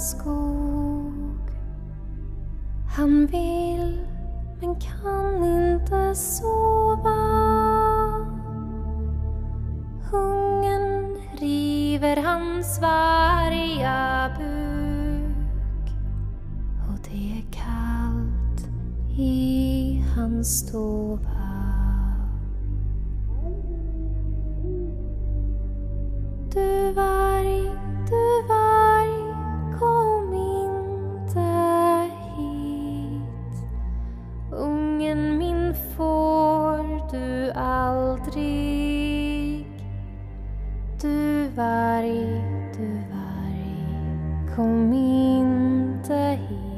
skog. Han vill men kan inte sova. Hungern river hans varga buk och det är kallt i hans stova. Du var varg, du varg, kom inte hit.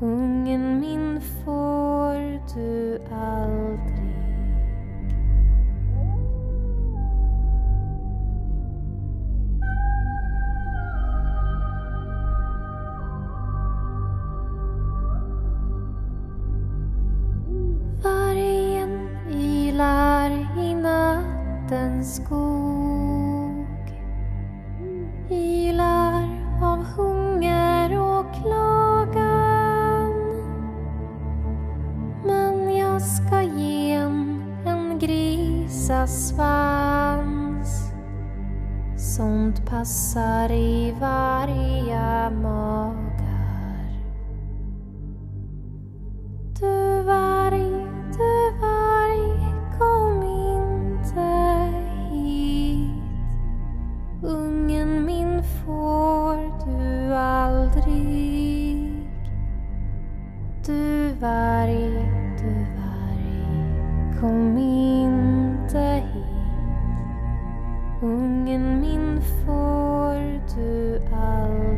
Ungen min får du aldrig. Vargen ylar i nattens skog jag ska ge en, en grisasvans Sånt passar i varje magar kom inte hit. Ungen min får du aldrig.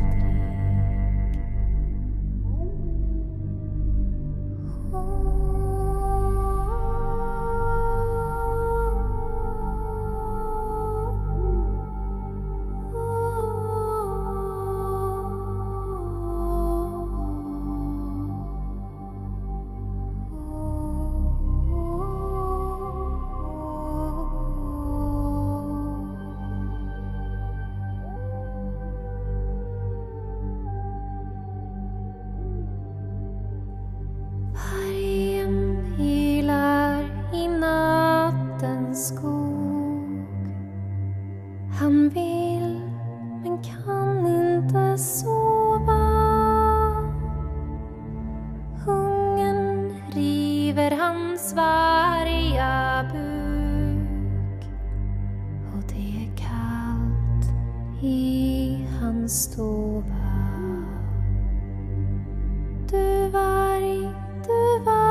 Han vill men kan inte sova. Hungern river hans varga buk och det är kallt i hans stova. Du varg, du varg,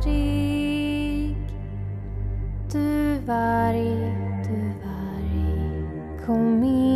aldrig Du varg, du varg, kom in.